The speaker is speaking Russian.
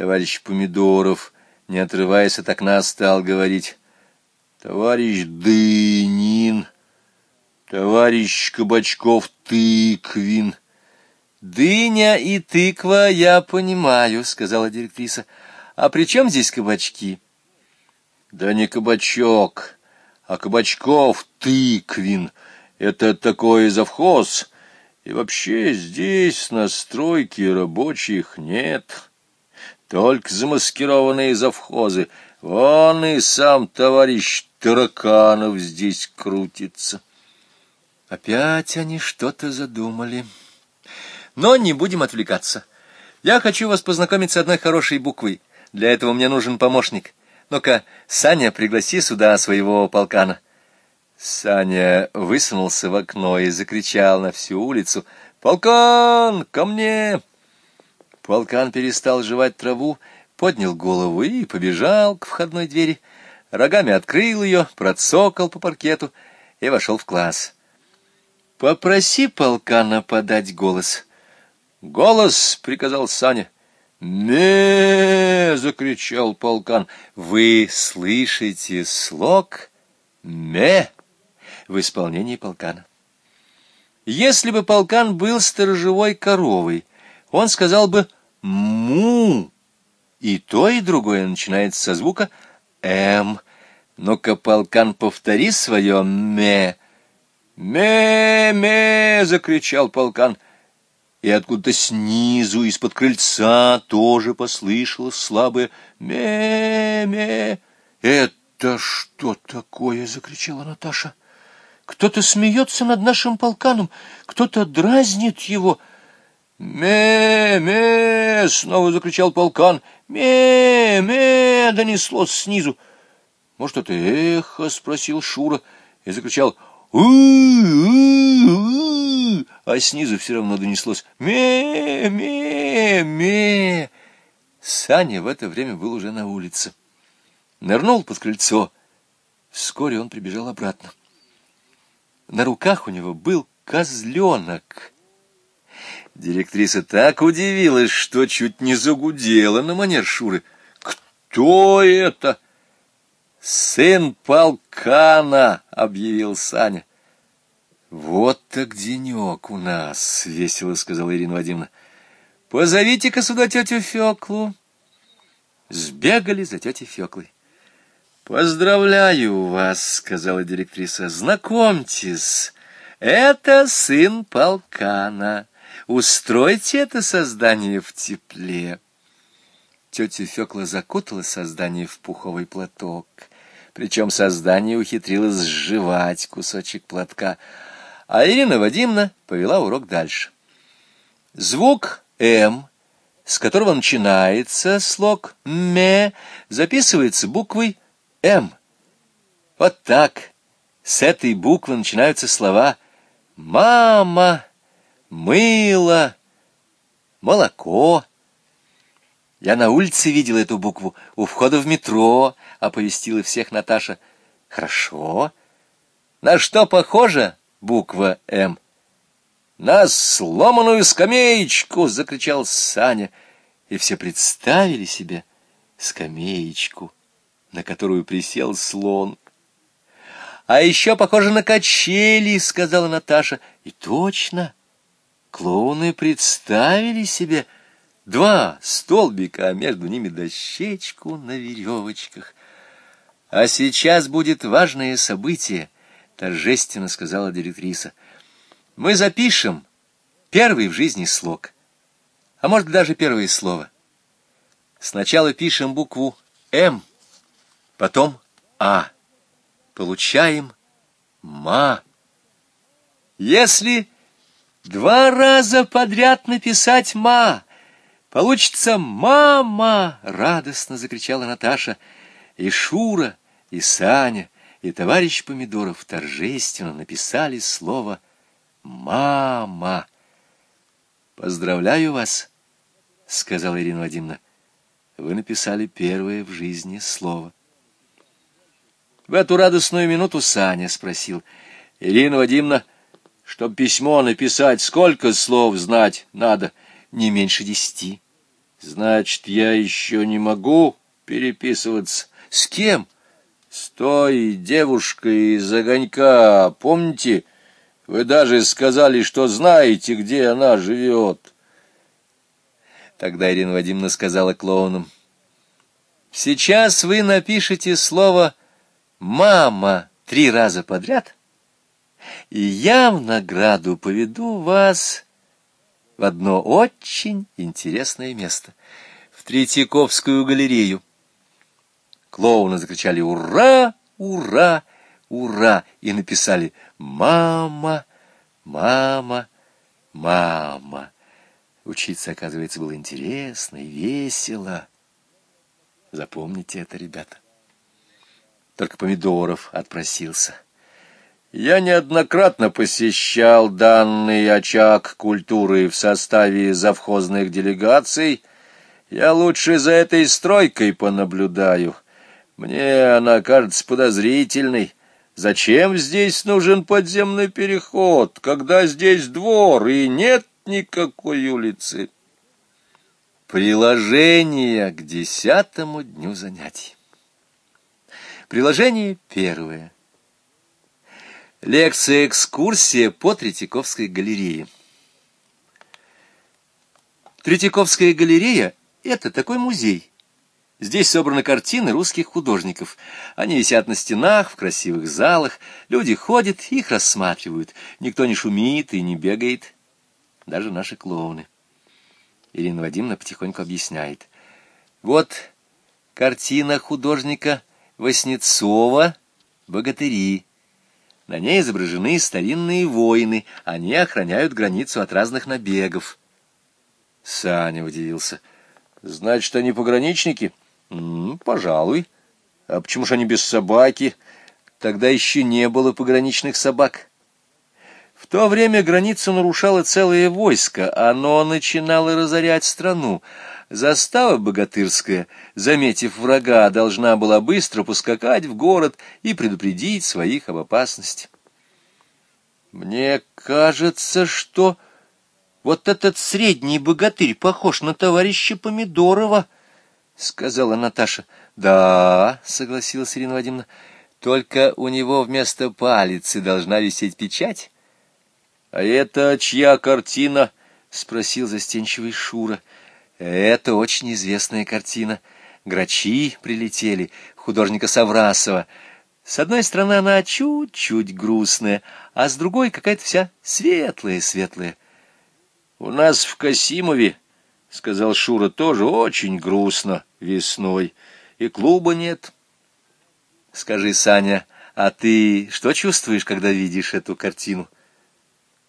Товарищ Помидоров, не отрываясь от окна, стал говорить. Товарищ Дынин, товарищ Кабачков-Тыквин. «Дыня и тыква, я понимаю», — сказала директриса. «А при чем здесь кабачки?» «Да не кабачок, а кабачков тыквин. Это такой завхоз. И вообще здесь на стройке рабочих нет. Только замаскированные завхозы. Вон и сам товарищ Тараканов здесь крутится». Опять они что-то задумали. Но не будем отвлекаться. Я хочу вас познакомить с одной хорошей буквой. Для этого мне нужен помощник. Ну-ка, Саня, пригласи сюда своего полкана. Саня высунулся в окно и закричал на всю улицу. «Полкан, ко мне!» Полкан перестал жевать траву, поднял голову и побежал к входной двери. Рогами открыл ее, процокал по паркету и вошел в класс. «Попроси полкана подать голос». «Голос!» — приказал Саня. «Ме!» — закричал полкан. «Вы слышите слог «ме» в исполнении полкана?» Если бы полкан был сторожевой коровой, он сказал бы «му», и то, и другое начинается со звука «м». Но-ка, полкан, повтори свое «ме». «Ме-ме!» — закричал полкан — и откуда-то снизу, из-под крыльца, тоже послышалось слабое «ме-ме». «Это что такое?» — закричала Наташа. «Кто-то смеется над нашим полканом, кто-то дразнит его». «Ме-ме!» — снова закричал полкан. «Ме-ме!» — донеслось снизу. «Может, это эхо?» — спросил Шура и закричал у-у-у, а снизу все равно донеслось ме-ме-ме. Саня в это время был уже на улице. Нырнул под крыльцо. Вскоре он прибежал обратно. На руках у него был козленок. Директриса так удивилась, что чуть не загудела на манер Шуры. «Кто это?» «Сын полкана!» — объявил Саня. «Вот так денек у нас!» — весело сказала Ирина Вадимовна. «Позовите-ка сюда тетю Феклу!» Сбегали за тетей Феклой. «Поздравляю вас!» — сказала директриса. «Знакомьтесь, это сын полкана. Устройте это создание в тепле». Тетя Фекла закутала создание в пуховый платок причем создание ухитрилось сживать кусочек платка, а Ирина Вадимовна повела урок дальше. Звук «М», с которого начинается слог «ме», записывается буквой «М». Вот так, с этой буквы начинаются слова «мама», «мыло», «молоко». Я на улице видела эту букву, у входа в метро, — оповестила всех Наташа. Хорошо. На что похожа буква «М»? На сломанную скамеечку! — закричал Саня. И все представили себе скамеечку, на которую присел слон. А еще похоже на качели, — сказала Наташа. И точно, клоуны представили себе два столбика, а между ними дощечку на веревочках. А сейчас будет важное событие, торжественно сказала директриса. Мы запишем первый в жизни слог, а может даже первое слово. Сначала пишем букву М, потом А. Получаем ма. Если два раза подряд написать ма, получится мама, радостно закричала Наташа. И Шура и Саня, и товарищ Помидоров торжественно написали слово «мама». «Поздравляю вас», — сказала Ирина Вадимовна. «Вы написали первое в жизни слово». В эту радостную минуту Саня спросил. «Ирина Вадимовна, чтоб письмо написать, сколько слов знать надо? Не меньше десяти». Значит, я еще не могу переписываться. С кем? С той девушкой из огонька, помните? Вы даже сказали, что знаете, где она живет. Тогда Ирина Вадимовна сказала клоунам. Сейчас вы напишите слово «мама» три раза подряд, и я в награду поведу вас в одно очень интересное место, в Третьяковскую галерею. Клоуны закричали «Ура! Ура! Ура!» и написали «Мама! Мама! Мама!» Учиться, оказывается, было интересно и весело. Запомните это, ребята. Только Помидоров отпросился. Я неоднократно посещал данный очаг культуры в составе завхозных делегаций. Я лучше за этой стройкой понаблюдаю. Мне она кажется подозрительной. Зачем здесь нужен подземный переход, когда здесь двор и нет никакой улицы? Приложение к десятому дню занятий. Приложение первое. Лекция-экскурсия по Третьяковской галерее. Третьяковская галерея — это такой музей. Здесь собраны картины русских художников. Они висят на стенах, в красивых залах. Люди ходят, их рассматривают. Никто не шумит и не бегает. Даже наши клоуны. Ирина Вадимовна потихоньку объясняет. Вот картина художника Васнецова «Богатыри». На ней изображены старинные воины, они охраняют границу от разных набегов. Саня удивился. «Значит, они пограничники?» М «Пожалуй. А почему же они без собаки?» Тогда еще не было пограничных собак. В то время границу нарушало целое войско, оно начинало разорять страну. Застава богатырская, заметив врага, должна была быстро поскакать в город и предупредить своих об опасности. Мне кажется, что вот этот средний богатырь похож на товарища Помидорова, — сказала Наташа. — Да, — согласилась Ирина Вадимовна, — только у него вместо палицы должна висеть печать. — А это чья картина? — спросил застенчивый Шура. — Это очень известная картина. Грачи прилетели, художника Саврасова. С одной стороны она чуть-чуть грустная, а с другой какая-то вся светлая-светлая. — У нас в Касимове, — сказал Шура, — тоже очень грустно весной, и клуба нет. — Скажи, Саня, а ты что чувствуешь, когда видишь эту картину? —